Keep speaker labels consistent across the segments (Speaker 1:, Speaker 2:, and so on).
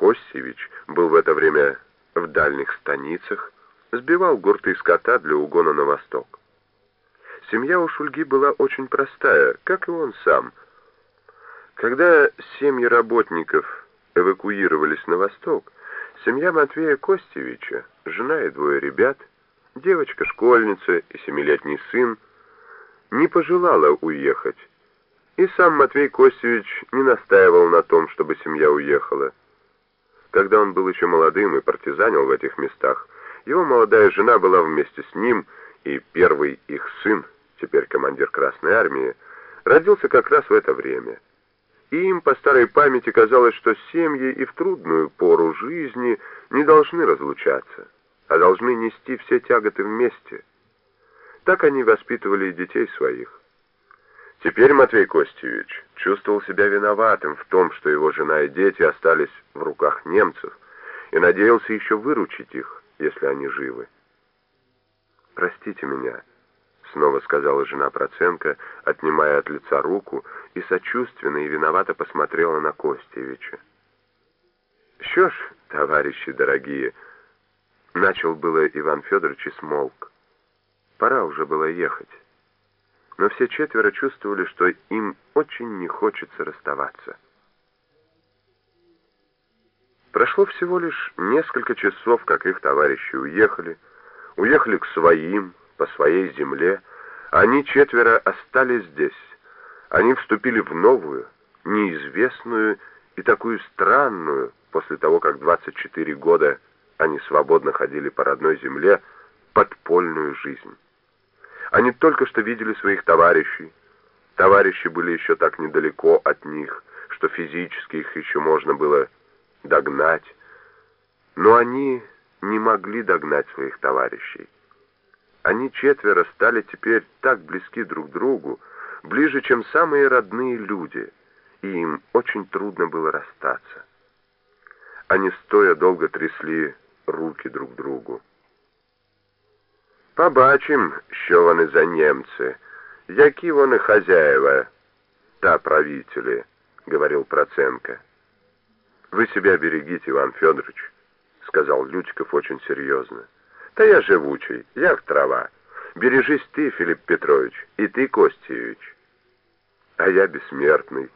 Speaker 1: Костевич был в это время в дальних станицах, сбивал гурты скота для угона на восток. Семья у Шульги была очень простая, как и он сам. Когда семьи работников эвакуировались на восток, семья Матвея Костевича, жена и двое ребят, девочка-школьница и семилетний сын, не пожелала уехать. И сам Матвей Костевич не настаивал на том, чтобы семья уехала. Когда он был еще молодым и партизанил в этих местах, его молодая жена была вместе с ним, и первый их сын, теперь командир Красной Армии, родился как раз в это время. И им по старой памяти казалось, что семьи и в трудную пору жизни не должны разлучаться, а должны нести все тяготы вместе. Так они воспитывали и детей своих. Теперь Матвей Костевич чувствовал себя виноватым в том, что его жена и дети остались в руках немцев, и надеялся еще выручить их, если они живы. «Простите меня», — снова сказала жена Проценко, отнимая от лица руку, и сочувственно и виновато посмотрела на Костевича. «Что ж, товарищи дорогие», — начал было Иван Федорович и смолк. «Пора уже было ехать» но все четверо чувствовали, что им очень не хочется расставаться. Прошло всего лишь несколько часов, как их товарищи уехали, уехали к своим, по своей земле, они четверо остались здесь. Они вступили в новую, неизвестную и такую странную, после того, как 24 года они свободно ходили по родной земле, подпольную жизнь. Они только что видели своих товарищей. Товарищи были еще так недалеко от них, что физически их еще можно было догнать. Но они не могли догнать своих товарищей. Они четверо стали теперь так близки друг к другу, ближе, чем самые родные люди, и им очень трудно было расстаться. Они стоя долго трясли руки друг другу. Побачим, що вони за немцы, які вони хозяева, та правители, говорил Проценко. Вы себя берегите, Иван Федорович, сказал Лютиков очень серьезно. Да я живучий, як трава. Бережись ты, Филипп Петрович, и ты, Костевич. А я бессмертный,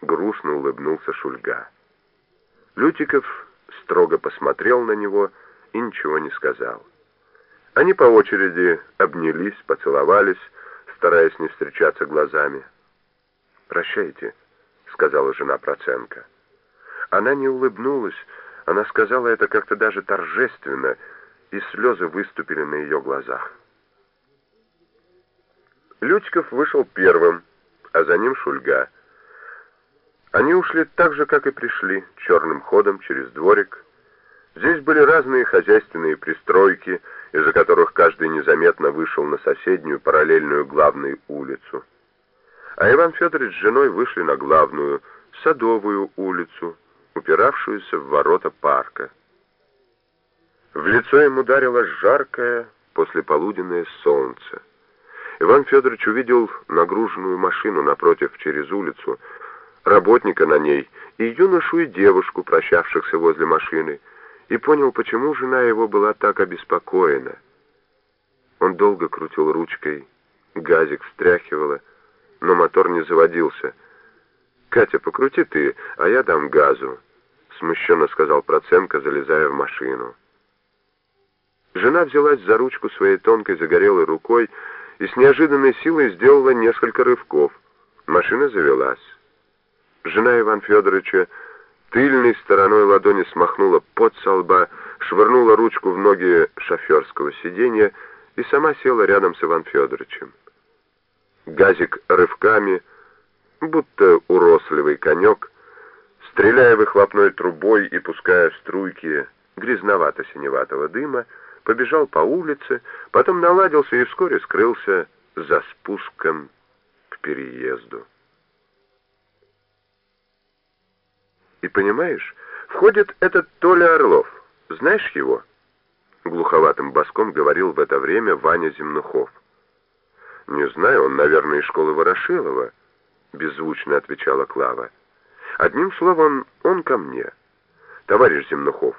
Speaker 1: грустно улыбнулся Шульга. Лютиков строго посмотрел на него и ничего не сказал. Они по очереди обнялись, поцеловались, стараясь не встречаться глазами. «Прощайте», — сказала жена Проценко. Она не улыбнулась, она сказала это как-то даже торжественно, и слезы выступили на ее глазах. Лютиков вышел первым, а за ним Шульга. Они ушли так же, как и пришли, черным ходом через дворик. Здесь были разные хозяйственные пристройки, из-за которых каждый незаметно вышел на соседнюю параллельную главную улицу. А Иван Федорович с женой вышли на главную, Садовую улицу, упиравшуюся в ворота парка. В лицо ему ударило жаркое послеполуденное солнце. Иван Федорович увидел нагруженную машину напротив через улицу, работника на ней и юношу и девушку, прощавшихся возле машины, и понял, почему жена его была так обеспокоена. Он долго крутил ручкой, газик встряхивала, но мотор не заводился. «Катя, покрути ты, а я дам газу», — смущенно сказал Проценко, залезая в машину. Жена взялась за ручку своей тонкой загорелой рукой и с неожиданной силой сделала несколько рывков. Машина завелась. Жена Иван Федоровича тыльной стороной ладони смахнула пот со лба, швырнула ручку в ноги шоферского сиденья и сама села рядом с Иван Федоровичем. Газик рывками, будто уросливый конек, стреляя выхлопной трубой и пуская струйки грязновато-синеватого дыма, побежал по улице, потом наладился и вскоре скрылся за спуском к переезду. И понимаешь, входит этот Толя Орлов. Знаешь его?» Глуховатым боском говорил в это время Ваня Земнухов. «Не знаю, он, наверное, из школы Ворошилова», — беззвучно отвечала Клава. «Одним словом, он ко мне. товарищ Земнухов.